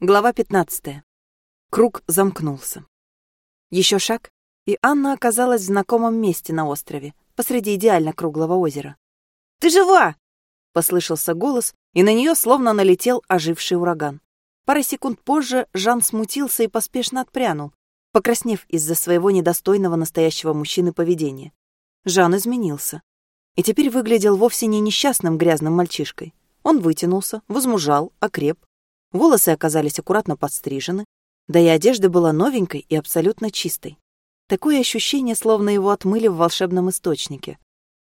Глава 15. Круг замкнулся. Еще шаг, и Анна оказалась в знакомом месте на острове, посреди идеально круглого озера. «Ты жива!» — послышался голос, и на нее словно налетел оживший ураган. Пара секунд позже Жан смутился и поспешно отпрянул, покраснев из-за своего недостойного настоящего мужчины поведения. Жан изменился. И теперь выглядел вовсе не несчастным грязным мальчишкой. Он вытянулся, возмужал, окреп, Волосы оказались аккуратно подстрижены, да и одежда была новенькой и абсолютно чистой. Такое ощущение, словно его отмыли в волшебном источнике.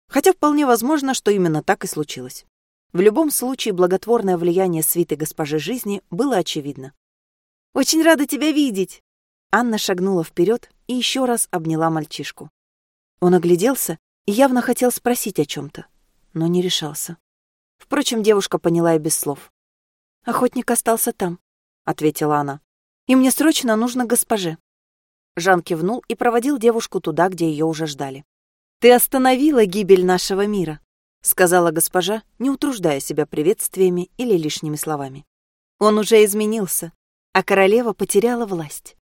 Хотя вполне возможно, что именно так и случилось. В любом случае, благотворное влияние свиты госпожи жизни было очевидно. «Очень рада тебя видеть!» Анна шагнула вперед и еще раз обняла мальчишку. Он огляделся и явно хотел спросить о чем то но не решался. Впрочем, девушка поняла и без слов. «Охотник остался там», — ответила она. «И мне срочно нужно госпоже». Жан кивнул и проводил девушку туда, где ее уже ждали. «Ты остановила гибель нашего мира», — сказала госпожа, не утруждая себя приветствиями или лишними словами. «Он уже изменился, а королева потеряла власть.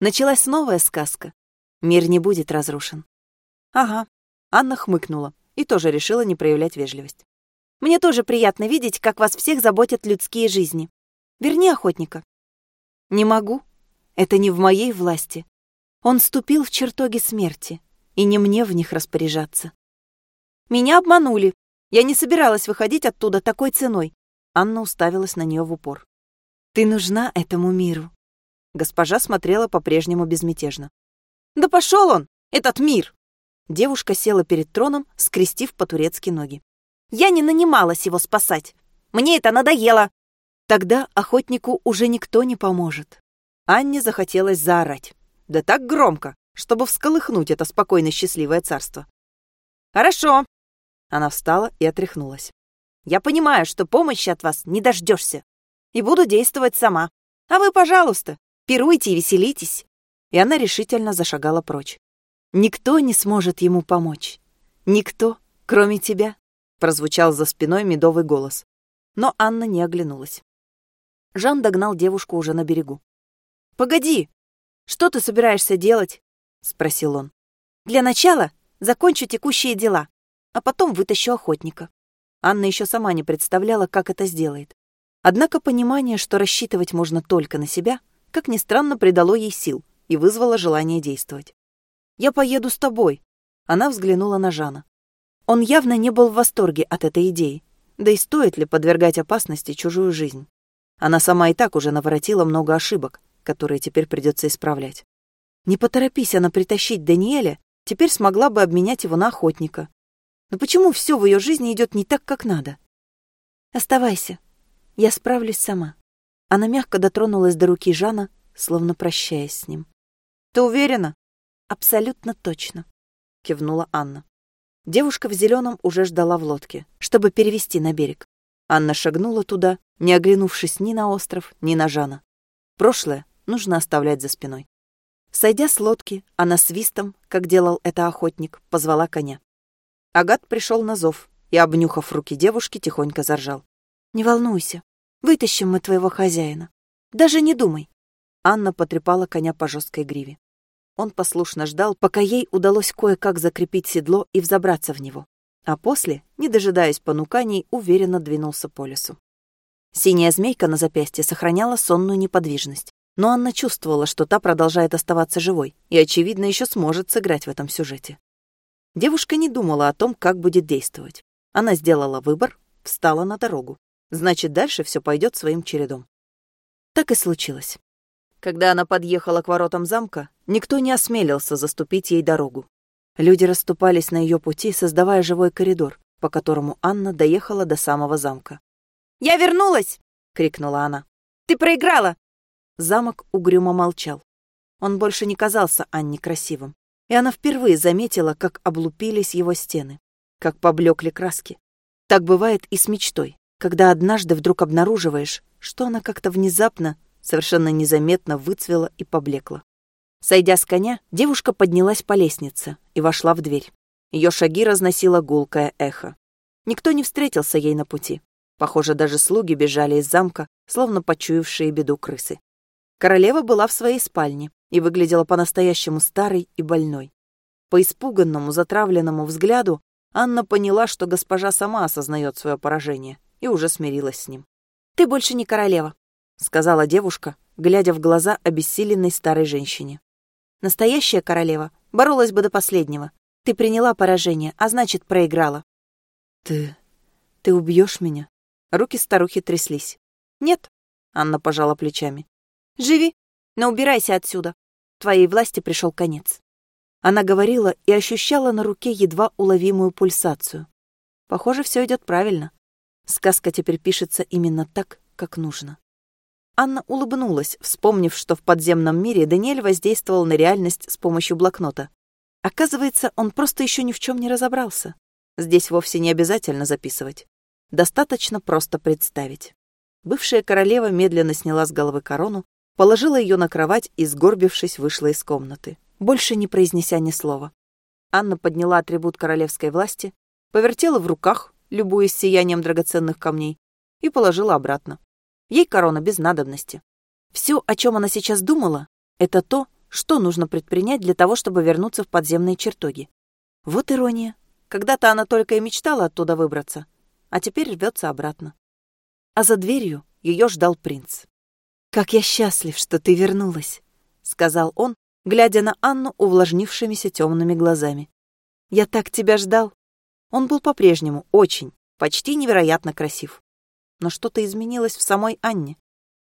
Началась новая сказка. Мир не будет разрушен». «Ага», — Анна хмыкнула и тоже решила не проявлять вежливость. Мне тоже приятно видеть, как вас всех заботят людские жизни. Верни охотника». «Не могу. Это не в моей власти. Он ступил в чертоги смерти, и не мне в них распоряжаться». «Меня обманули. Я не собиралась выходить оттуда такой ценой». Анна уставилась на нее в упор. «Ты нужна этому миру». Госпожа смотрела по-прежнему безмятежно. «Да пошел он, этот мир!» Девушка села перед троном, скрестив по-турецки ноги. Я не нанималась его спасать. Мне это надоело. Тогда охотнику уже никто не поможет. Анне захотелось заорать. Да так громко, чтобы всколыхнуть это спокойно счастливое царство. «Хорошо». Она встала и отряхнулась. «Я понимаю, что помощи от вас не дождешься, и буду действовать сама. А вы, пожалуйста, пируйте и веселитесь». И она решительно зашагала прочь. «Никто не сможет ему помочь. Никто, кроме тебя» прозвучал за спиной медовый голос. Но Анна не оглянулась. Жан догнал девушку уже на берегу. «Погоди! Что ты собираешься делать?» — спросил он. «Для начала закончу текущие дела, а потом вытащу охотника». Анна еще сама не представляла, как это сделает. Однако понимание, что рассчитывать можно только на себя, как ни странно, придало ей сил и вызвало желание действовать. «Я поеду с тобой», — она взглянула на Жана. Он явно не был в восторге от этой идеи. Да и стоит ли подвергать опасности чужую жизнь? Она сама и так уже наворотила много ошибок, которые теперь придется исправлять. Не поторопись она притащить Даниэля, теперь смогла бы обменять его на охотника. Но почему все в ее жизни идет не так, как надо? Оставайся. Я справлюсь сама. Она мягко дотронулась до руки Жана, словно прощаясь с ним. Ты уверена? Абсолютно точно, кивнула Анна. Девушка в зеленом уже ждала в лодке, чтобы перевести на берег. Анна шагнула туда, не оглянувшись ни на остров, ни на Жана. Прошлое нужно оставлять за спиной. Сойдя с лодки, она свистом, как делал это охотник, позвала коня. Агат пришел на зов и, обнюхав руки девушки, тихонько заржал. «Не волнуйся, вытащим мы твоего хозяина. Даже не думай». Анна потрепала коня по жесткой гриве. Он послушно ждал, пока ей удалось кое-как закрепить седло и взобраться в него. А после, не дожидаясь понуканий, уверенно двинулся по лесу. Синяя змейка на запястье сохраняла сонную неподвижность. Но Анна чувствовала, что та продолжает оставаться живой и, очевидно, еще сможет сыграть в этом сюжете. Девушка не думала о том, как будет действовать. Она сделала выбор, встала на дорогу. Значит, дальше все пойдет своим чередом. Так и случилось. Когда она подъехала к воротам замка, никто не осмелился заступить ей дорогу. Люди расступались на ее пути, создавая живой коридор, по которому Анна доехала до самого замка. «Я вернулась!» — крикнула она. «Ты проиграла!» Замок угрюмо молчал. Он больше не казался Анне красивым, и она впервые заметила, как облупились его стены, как поблекли краски. Так бывает и с мечтой, когда однажды вдруг обнаруживаешь, что она как-то внезапно совершенно незаметно выцвела и поблекла. Сойдя с коня, девушка поднялась по лестнице и вошла в дверь. Ее шаги разносило гулкое эхо. Никто не встретился ей на пути. Похоже, даже слуги бежали из замка, словно почуявшие беду крысы. Королева была в своей спальне и выглядела по-настоящему старой и больной. По испуганному, затравленному взгляду Анна поняла, что госпожа сама осознает свое поражение и уже смирилась с ним. «Ты больше не королева», — сказала девушка, глядя в глаза обессиленной старой женщине. «Настоящая королева боролась бы до последнего. Ты приняла поражение, а значит, проиграла». «Ты... ты убьешь меня?» Руки старухи тряслись. «Нет», — Анна пожала плечами. «Живи, но убирайся отсюда. Твоей власти пришел конец». Она говорила и ощущала на руке едва уловимую пульсацию. Похоже, все идет правильно. Сказка теперь пишется именно так, как нужно. Анна улыбнулась, вспомнив, что в подземном мире Даниэль воздействовал на реальность с помощью блокнота. Оказывается, он просто еще ни в чем не разобрался. Здесь вовсе не обязательно записывать. Достаточно просто представить. Бывшая королева медленно сняла с головы корону, положила ее на кровать и, сгорбившись, вышла из комнаты больше не произнеся ни слова. Анна подняла атрибут королевской власти, повертела в руках, любуясь сиянием драгоценных камней, и положила обратно. Ей корона без надобности. Все, о чем она сейчас думала, это то, что нужно предпринять для того, чтобы вернуться в подземные чертоги. Вот ирония. Когда-то она только и мечтала оттуда выбраться, а теперь рвется обратно. А за дверью ее ждал принц. «Как я счастлив, что ты вернулась», — сказал он, глядя на Анну увлажнившимися темными глазами. «Я так тебя ждал!» Он был по-прежнему очень, почти невероятно красив. Но что-то изменилось в самой Анне.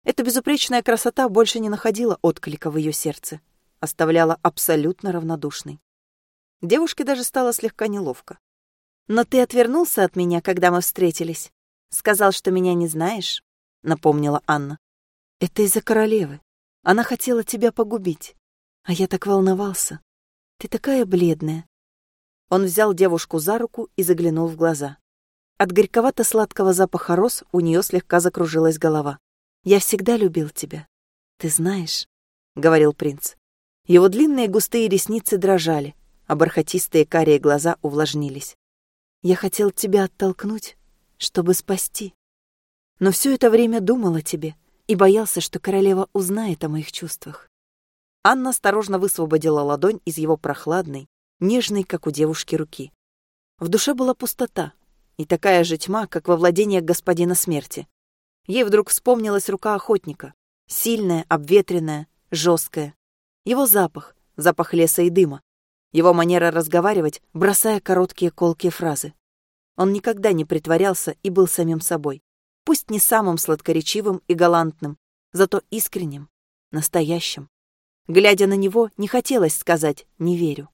Эта безупречная красота больше не находила отклика в ее сердце, оставляла абсолютно равнодушной. Девушке даже стало слегка неловко. «Но ты отвернулся от меня, когда мы встретились. Сказал, что меня не знаешь», — напомнила Анна. «Это из-за королевы. Она хотела тебя погубить. А я так волновался. Ты такая бледная. Он взял девушку за руку и заглянул в глаза. От горьковато-сладкого запаха роз у нее слегка закружилась голова. «Я всегда любил тебя. Ты знаешь», — говорил принц. Его длинные густые ресницы дрожали, а бархатистые карие глаза увлажнились. «Я хотел тебя оттолкнуть, чтобы спасти. Но все это время думал о тебе и боялся, что королева узнает о моих чувствах. Анна осторожно высвободила ладонь из его прохладной, нежной, как у девушки, руки. В душе была пустота и такая же тьма, как во владениях господина смерти. Ей вдруг вспомнилась рука охотника, сильная, обветренная, жесткая. Его запах, запах леса и дыма, его манера разговаривать, бросая короткие колкие фразы. Он никогда не притворялся и был самим собой. Пусть не самым сладкоречивым и галантным, зато искренним, настоящим. Глядя на него, не хотелось сказать «не верю».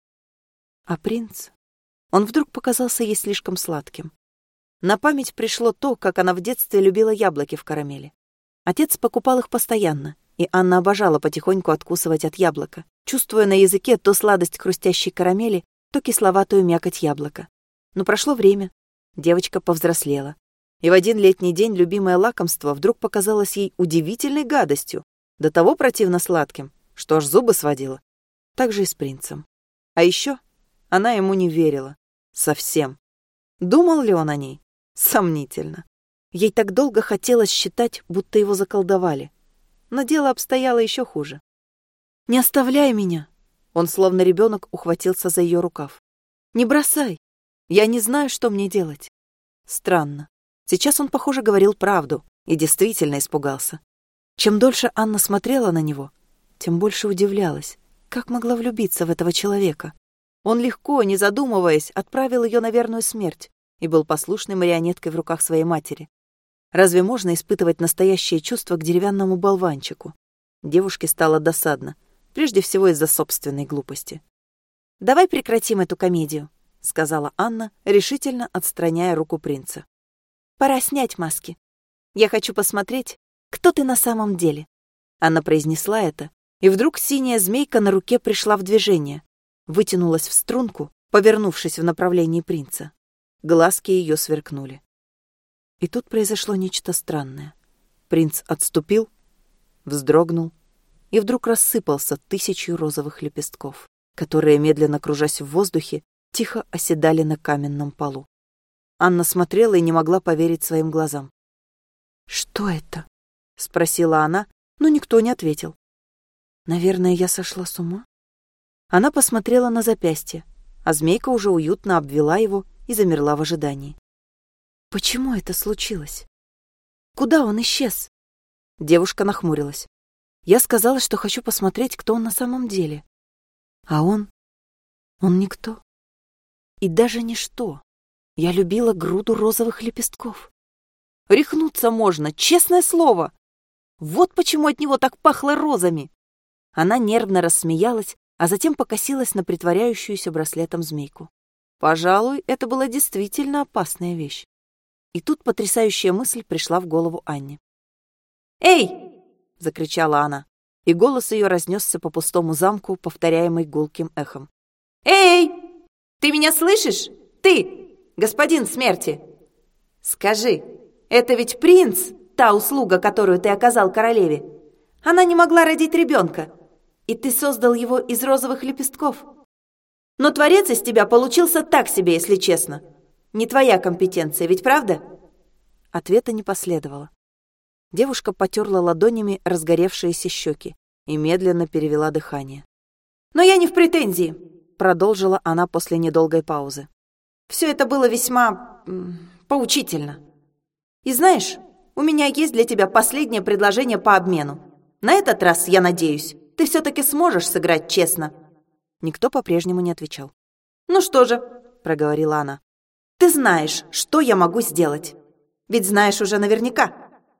А принц? Он вдруг показался ей слишком сладким. На память пришло то, как она в детстве любила яблоки в карамели. Отец покупал их постоянно, и Анна обожала потихоньку откусывать от яблока, чувствуя на языке то сладость хрустящей карамели, то кисловатую мякоть яблока. Но прошло время, девочка повзрослела. И в один летний день любимое лакомство вдруг показалось ей удивительной гадостью, до того противно сладким, что аж зубы сводила. Так же и с принцем. А еще она ему не верила. Совсем. Думал ли он о ней? Сомнительно. Ей так долго хотелось считать, будто его заколдовали. Но дело обстояло еще хуже. «Не оставляй меня!» Он, словно ребенок, ухватился за ее рукав. «Не бросай! Я не знаю, что мне делать». Странно. Сейчас он, похоже, говорил правду и действительно испугался. Чем дольше Анна смотрела на него, тем больше удивлялась, как могла влюбиться в этого человека. Он легко, не задумываясь, отправил ее на верную смерть и был послушной марионеткой в руках своей матери. Разве можно испытывать настоящее чувство к деревянному болванчику? Девушке стало досадно, прежде всего из-за собственной глупости. «Давай прекратим эту комедию», — сказала Анна, решительно отстраняя руку принца. «Пора снять маски. Я хочу посмотреть, кто ты на самом деле». Она произнесла это, и вдруг синяя змейка на руке пришла в движение, вытянулась в струнку, повернувшись в направлении принца. Глазки ее сверкнули. И тут произошло нечто странное. Принц отступил, вздрогнул и вдруг рассыпался тысячью розовых лепестков, которые, медленно кружась в воздухе, тихо оседали на каменном полу. Анна смотрела и не могла поверить своим глазам. «Что это?» — спросила она, но никто не ответил. «Наверное, я сошла с ума?» Она посмотрела на запястье, а змейка уже уютно обвела его и замерла в ожидании. «Почему это случилось? Куда он исчез?» Девушка нахмурилась. «Я сказала, что хочу посмотреть, кто он на самом деле. А он? Он никто. И даже ничто. Я любила груду розовых лепестков. Рехнуться можно, честное слово. Вот почему от него так пахло розами. Она нервно рассмеялась, а затем покосилась на притворяющуюся браслетом змейку. Пожалуй, это была действительно опасная вещь. И тут потрясающая мысль пришла в голову Анне. «Эй!» — закричала она, и голос ее разнесся по пустому замку, повторяемый гулким эхом. «Эй! Ты меня слышишь? Ты, господин смерти! Скажи, это ведь принц, та услуга, которую ты оказал королеве? Она не могла родить ребенка, и ты создал его из розовых лепестков. Но творец из тебя получился так себе, если честно. Не твоя компетенция, ведь правда?» Ответа не последовало. Девушка потерла ладонями разгоревшиеся щеки и медленно перевела дыхание. «Но я не в претензии», — продолжила она после недолгой паузы. «Все это было весьма... поучительно. И знаешь, у меня есть для тебя последнее предложение по обмену. На этот раз, я надеюсь, ты все-таки сможешь сыграть честно». Никто по-прежнему не отвечал. «Ну что же», — проговорила она, — «ты знаешь, что я могу сделать. Ведь знаешь уже наверняка.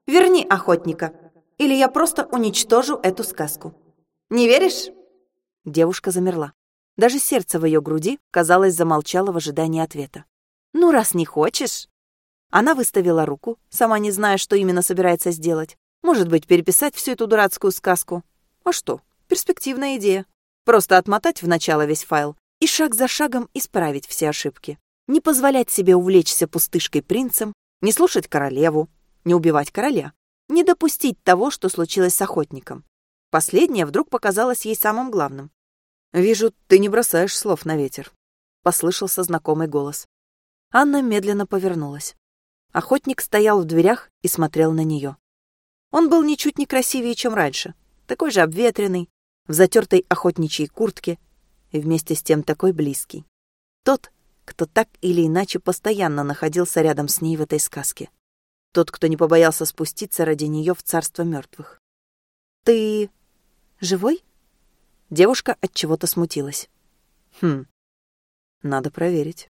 Верни охотника, или я просто уничтожу эту сказку. Не веришь?» Девушка замерла. Даже сердце в ее груди, казалось, замолчало в ожидании ответа. «Ну, раз не хочешь...» Она выставила руку, сама не зная, что именно собирается сделать. Может быть, переписать всю эту дурацкую сказку. А что, перспективная идея. Просто отмотать в начало весь файл и шаг за шагом исправить все ошибки. Не позволять себе увлечься пустышкой принцем, не слушать королеву, не убивать короля, не допустить того, что случилось с охотником. Последнее вдруг показалось ей самым главным. «Вижу, ты не бросаешь слов на ветер», — послышался знакомый голос. Анна медленно повернулась. Охотник стоял в дверях и смотрел на нее. Он был ничуть не красивее, чем раньше, такой же обветренный, в затертой охотничьей куртке и вместе с тем такой близкий. Тот, кто так или иначе постоянно находился рядом с ней в этой сказке. Тот, кто не побоялся спуститься ради нее в царство мертвых. «Ты живой?» Девушка от чего-то смутилась. «Хм, надо проверить».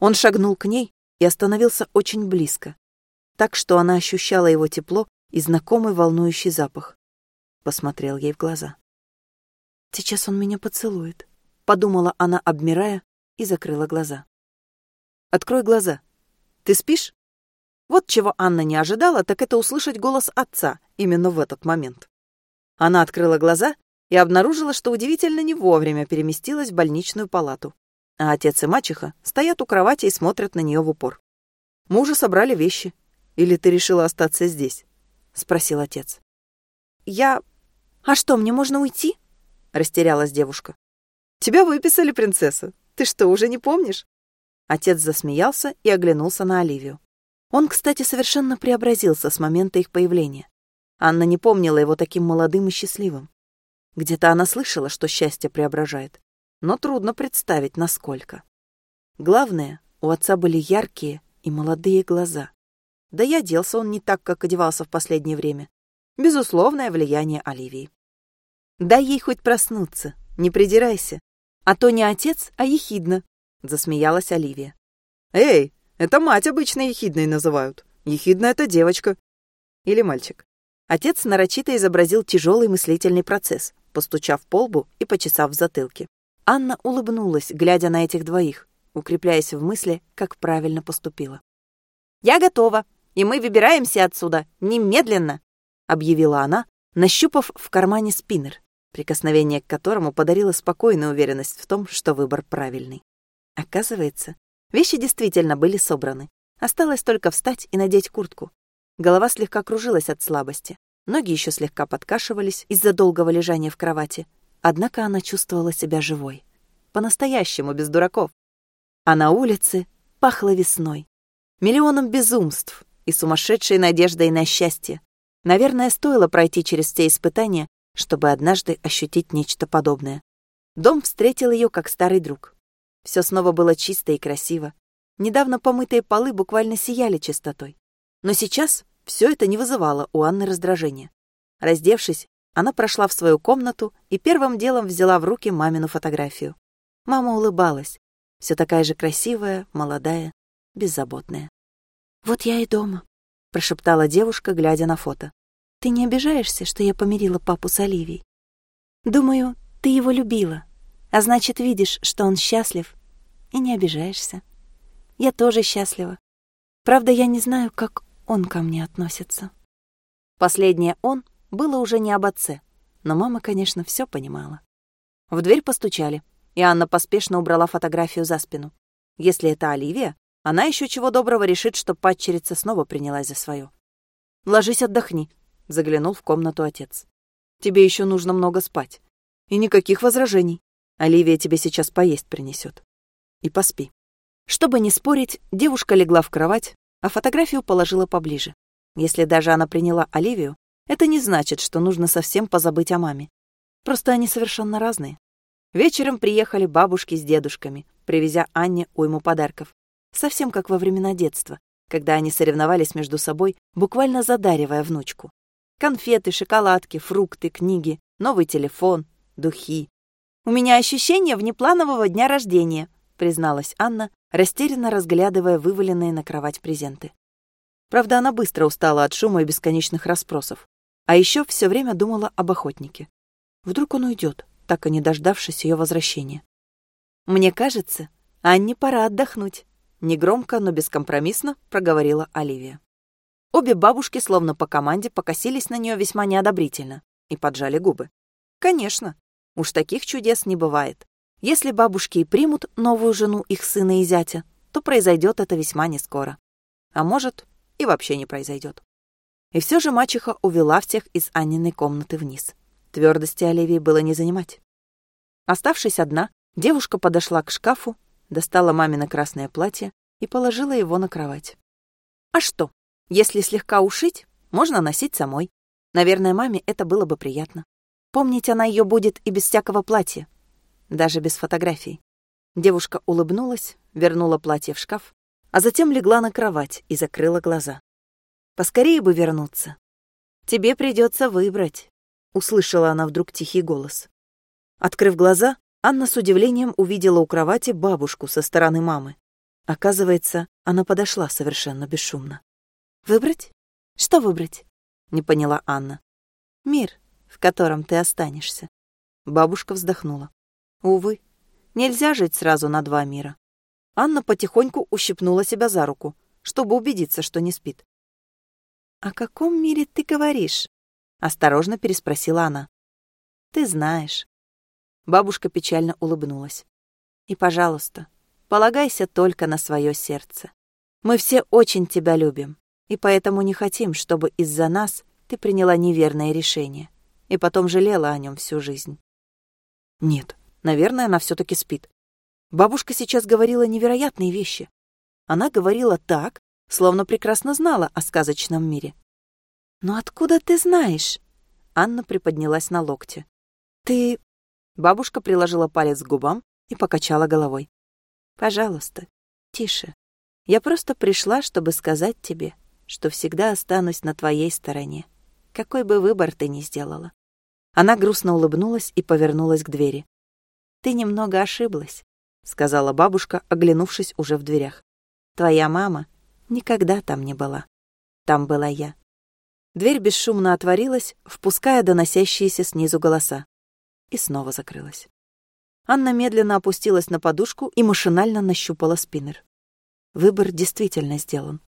Он шагнул к ней и остановился очень близко, так что она ощущала его тепло и знакомый волнующий запах. Посмотрел ей в глаза. «Сейчас он меня поцелует», — подумала она, обмирая, и закрыла глаза. «Открой глаза. Ты спишь?» Вот чего Анна не ожидала, так это услышать голос отца именно в этот момент. Она открыла глаза и обнаружила, что удивительно не вовремя переместилась в больничную палату. А отец и мачеха стоят у кровати и смотрят на нее в упор. «Мы уже собрали вещи. Или ты решила остаться здесь?» — спросил отец. «Я... А что, мне можно уйти?» — растерялась девушка. «Тебя выписали, принцесса. Ты что, уже не помнишь?» Отец засмеялся и оглянулся на Оливию. Он, кстати, совершенно преобразился с момента их появления. Анна не помнила его таким молодым и счастливым. Где-то она слышала, что счастье преображает, но трудно представить, насколько. Главное, у отца были яркие и молодые глаза. Да и оделся он не так, как одевался в последнее время. Безусловное влияние Оливии. «Дай ей хоть проснуться, не придирайся. А то не отец, а ехидна», — засмеялась Оливия. «Эй, это мать обычно ехидной называют. Ехидна — это девочка. Или мальчик. Отец нарочито изобразил тяжелый мыслительный процесс, постучав по лбу и почесав в затылке. Анна улыбнулась, глядя на этих двоих, укрепляясь в мысли, как правильно поступила. «Я готова, и мы выбираемся отсюда немедленно», — объявила она, нащупав в кармане спиннер, прикосновение к которому подарило спокойную уверенность в том, что выбор правильный. Оказывается, Вещи действительно были собраны. Осталось только встать и надеть куртку. Голова слегка кружилась от слабости. Ноги еще слегка подкашивались из-за долгого лежания в кровати. Однако она чувствовала себя живой. По-настоящему, без дураков. А на улице пахло весной. Миллионом безумств, и сумасшедшей надеждой на счастье. Наверное, стоило пройти через те испытания, чтобы однажды ощутить нечто подобное. Дом встретил ее как старый друг. Все снова было чисто и красиво. Недавно помытые полы буквально сияли чистотой. Но сейчас все это не вызывало у Анны раздражения. Раздевшись, она прошла в свою комнату и первым делом взяла в руки мамину фотографию. Мама улыбалась, все такая же красивая, молодая, беззаботная. «Вот я и дома», — прошептала девушка, глядя на фото. «Ты не обижаешься, что я помирила папу с Оливией? Думаю, ты его любила, а значит, видишь, что он счастлив, и не обижаешься. Я тоже счастлива. Правда, я не знаю, как он ко мне относится». Последнее «он» было уже не об отце, но мама, конечно, все понимала. В дверь постучали, и Анна поспешно убрала фотографию за спину. Если это Оливия, она еще чего доброго решит, что падчерица снова принялась за свое. «Ложись, отдохни», — заглянул в комнату отец. «Тебе еще нужно много спать. И никаких возражений. Оливия тебе сейчас поесть принесет. И поспи». Чтобы не спорить, девушка легла в кровать, а фотографию положила поближе. Если даже она приняла Оливию, это не значит, что нужно совсем позабыть о маме. Просто они совершенно разные. Вечером приехали бабушки с дедушками, привезя Анне уйму подарков. Совсем как во времена детства, когда они соревновались между собой, буквально задаривая внучку. Конфеты, шоколадки, фрукты, книги, новый телефон, духи. «У меня ощущение внепланового дня рождения», призналась Анна, растерянно разглядывая вываленные на кровать презенты. Правда, она быстро устала от шума и бесконечных расспросов. А еще все время думала об охотнике. Вдруг он уйдет, так и не дождавшись ее возвращения. «Мне кажется, Анне пора отдохнуть», — негромко, но бескомпромиссно проговорила Оливия. Обе бабушки, словно по команде, покосились на нее весьма неодобрительно и поджали губы. «Конечно, уж таких чудес не бывает. Если бабушки и примут новую жену их сына и зятя, то произойдет это весьма нескоро. А может, и вообще не произойдет. И все же мачеха увела всех из Анниной комнаты вниз. Твердости Оливии было не занимать. Оставшись одна, девушка подошла к шкафу, достала мамино красное платье и положила его на кровать. А что, если слегка ушить, можно носить самой. Наверное, маме это было бы приятно. Помнить она ее будет и без всякого платья, даже без фотографий. Девушка улыбнулась, вернула платье в шкаф, а затем легла на кровать и закрыла глаза. Поскорее бы вернуться. Тебе придется выбрать, услышала она вдруг тихий голос. Открыв глаза, Анна с удивлением увидела у кровати бабушку со стороны мамы. Оказывается, она подошла совершенно бесшумно. «Выбрать? Что выбрать?» — не поняла Анна. «Мир, в котором ты останешься». Бабушка вздохнула. «Увы, нельзя жить сразу на два мира». Анна потихоньку ущипнула себя за руку, чтобы убедиться, что не спит. «О каком мире ты говоришь?» Осторожно переспросила она. «Ты знаешь». Бабушка печально улыбнулась. «И, пожалуйста, полагайся только на свое сердце. Мы все очень тебя любим, и поэтому не хотим, чтобы из-за нас ты приняла неверное решение и потом жалела о нем всю жизнь». Нет, наверное, она все таки спит. Бабушка сейчас говорила невероятные вещи. Она говорила так, словно прекрасно знала о сказочном мире. «Но откуда ты знаешь?» Анна приподнялась на локте. «Ты...» Бабушка приложила палец к губам и покачала головой. «Пожалуйста, тише. Я просто пришла, чтобы сказать тебе, что всегда останусь на твоей стороне, какой бы выбор ты ни сделала». Она грустно улыбнулась и повернулась к двери. «Ты немного ошиблась», — сказала бабушка, оглянувшись уже в дверях. «Твоя мама никогда там не была. Там была я». Дверь бесшумно отворилась, впуская доносящиеся снизу голоса. И снова закрылась. Анна медленно опустилась на подушку и машинально нащупала спиннер. Выбор действительно сделан.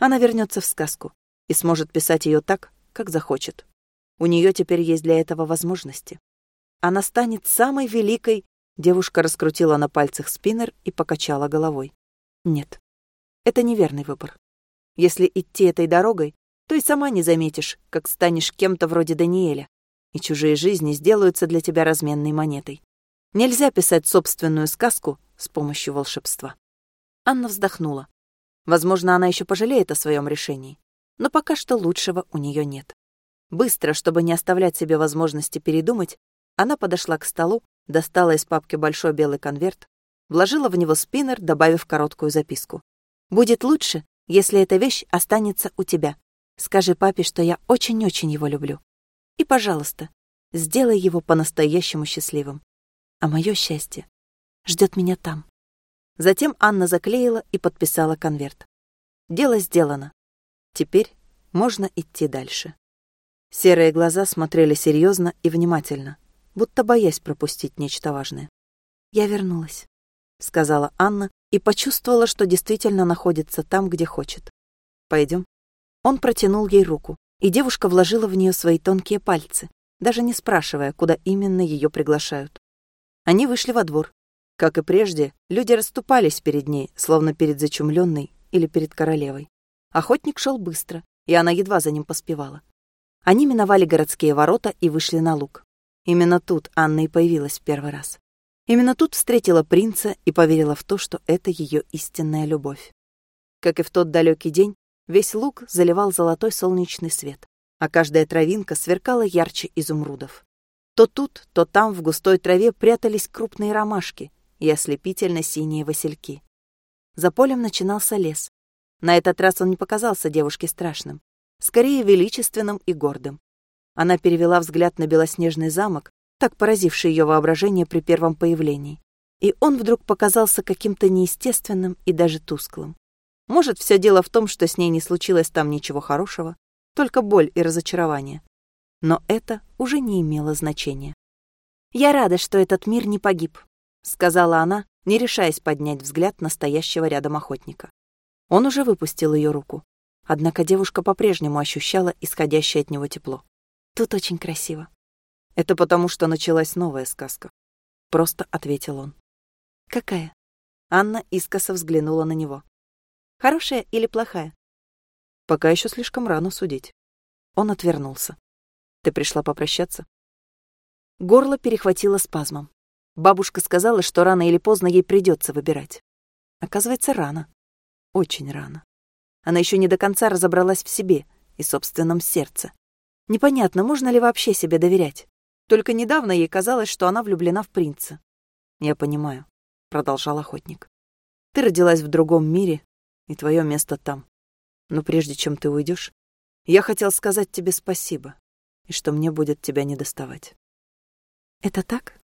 Она вернется в сказку и сможет писать ее так, как захочет. У нее теперь есть для этого возможности. Она станет самой великой... Девушка раскрутила на пальцах спиннер и покачала головой. Нет, это неверный выбор. Если идти этой дорогой, то и сама не заметишь, как станешь кем-то вроде Даниэля, и чужие жизни сделаются для тебя разменной монетой. Нельзя писать собственную сказку с помощью волшебства. Анна вздохнула. Возможно, она еще пожалеет о своем решении, но пока что лучшего у нее нет. Быстро, чтобы не оставлять себе возможности передумать, она подошла к столу, достала из папки большой белый конверт, вложила в него спиннер, добавив короткую записку. «Будет лучше, если эта вещь останется у тебя. Скажи папе, что я очень-очень его люблю. И, пожалуйста, сделай его по-настоящему счастливым. А мое счастье ждет меня там». Затем Анна заклеила и подписала конверт. Дело сделано. Теперь можно идти дальше. Серые глаза смотрели серьезно и внимательно, будто боясь пропустить нечто важное. «Я вернулась», — сказала Анна и почувствовала, что действительно находится там, где хочет. Пойдем. Он протянул ей руку, и девушка вложила в нее свои тонкие пальцы, даже не спрашивая, куда именно ее приглашают. Они вышли во двор. Как и прежде, люди расступались перед ней, словно перед зачумленной или перед королевой. Охотник шел быстро, и она едва за ним поспевала. Они миновали городские ворота и вышли на луг. Именно тут Анна и появилась в первый раз. Именно тут встретила принца и поверила в то, что это ее истинная любовь. Как и в тот далекий день, весь луг заливал золотой солнечный свет, а каждая травинка сверкала ярче изумрудов. То тут, то там в густой траве прятались крупные ромашки и ослепительно синие васильки. За полем начинался лес. На этот раз он не показался девушке страшным, скорее величественным и гордым. Она перевела взгляд на белоснежный замок, так поразивший ее воображение при первом появлении. И он вдруг показался каким-то неестественным и даже тусклым. Может, все дело в том, что с ней не случилось там ничего хорошего, только боль и разочарование. Но это уже не имело значения. «Я рада, что этот мир не погиб», — сказала она, не решаясь поднять взгляд настоящего рядом охотника. Он уже выпустил ее руку. Однако девушка по-прежнему ощущала исходящее от него тепло. Тут очень красиво. Это потому, что началась новая сказка. Просто ответил он. Какая? Анна искоса взглянула на него. Хорошая или плохая? Пока еще слишком рано судить. Он отвернулся. Ты пришла попрощаться? Горло перехватило спазмом. Бабушка сказала, что рано или поздно ей придется выбирать. Оказывается, рано. Очень рано. Она еще не до конца разобралась в себе и собственном сердце. Непонятно, можно ли вообще себе доверять. Только недавно ей казалось, что она влюблена в принца. «Я понимаю», — продолжал охотник. «Ты родилась в другом мире, и твое место там. Но прежде чем ты уйдешь, я хотел сказать тебе спасибо, и что мне будет тебя не доставать». «Это так?»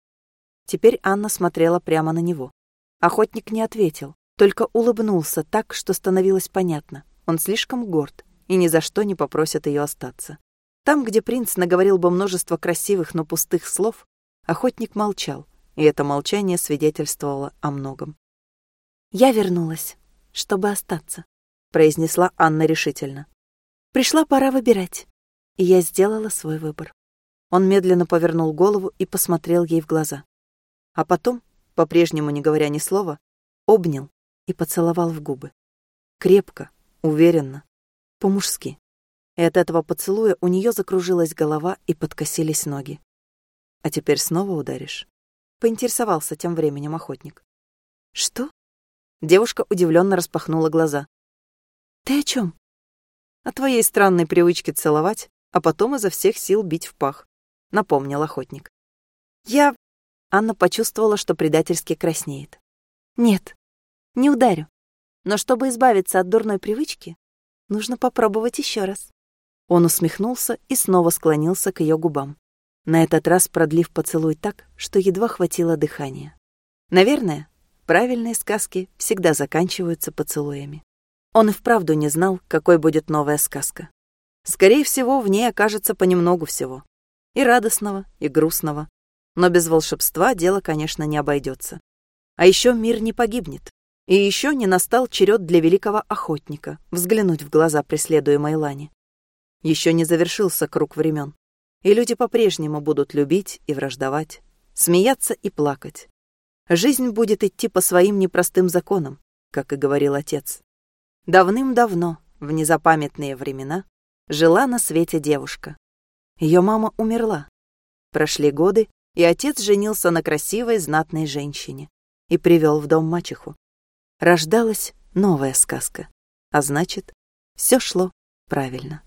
Теперь Анна смотрела прямо на него. Охотник не ответил, только улыбнулся так, что становилось понятно. Он слишком горд и ни за что не попросит ее остаться. Там, где принц наговорил бы множество красивых, но пустых слов, охотник молчал, и это молчание свидетельствовало о многом. «Я вернулась, чтобы остаться», — произнесла Анна решительно. «Пришла пора выбирать, и я сделала свой выбор». Он медленно повернул голову и посмотрел ей в глаза. А потом, по-прежнему не говоря ни слова, обнял и поцеловал в губы. Крепко, уверенно, по-мужски и от этого поцелуя у нее закружилась голова и подкосились ноги. «А теперь снова ударишь?» — поинтересовался тем временем охотник. «Что?» Девушка удивленно распахнула глаза. «Ты о чем? «О твоей странной привычке целовать, а потом изо всех сил бить в пах», — напомнил охотник. «Я...» Анна почувствовала, что предательски краснеет. «Нет, не ударю. Но чтобы избавиться от дурной привычки, нужно попробовать еще раз». Он усмехнулся и снова склонился к ее губам, на этот раз продлив поцелуй так, что едва хватило дыхания. Наверное, правильные сказки всегда заканчиваются поцелуями. Он и вправду не знал, какой будет новая сказка. Скорее всего, в ней окажется понемногу всего. И радостного, и грустного. Но без волшебства дело, конечно, не обойдется. А еще мир не погибнет. И еще не настал черед для великого охотника взглянуть в глаза преследуемой Лани. Еще не завершился круг времен, и люди по-прежнему будут любить и враждовать, смеяться и плакать. Жизнь будет идти по своим непростым законам, как и говорил отец. Давным-давно, в незапамятные времена, жила на свете девушка. Ее мама умерла. Прошли годы, и отец женился на красивой знатной женщине и привел в дом мачеху. Рождалась новая сказка. А значит, все шло правильно.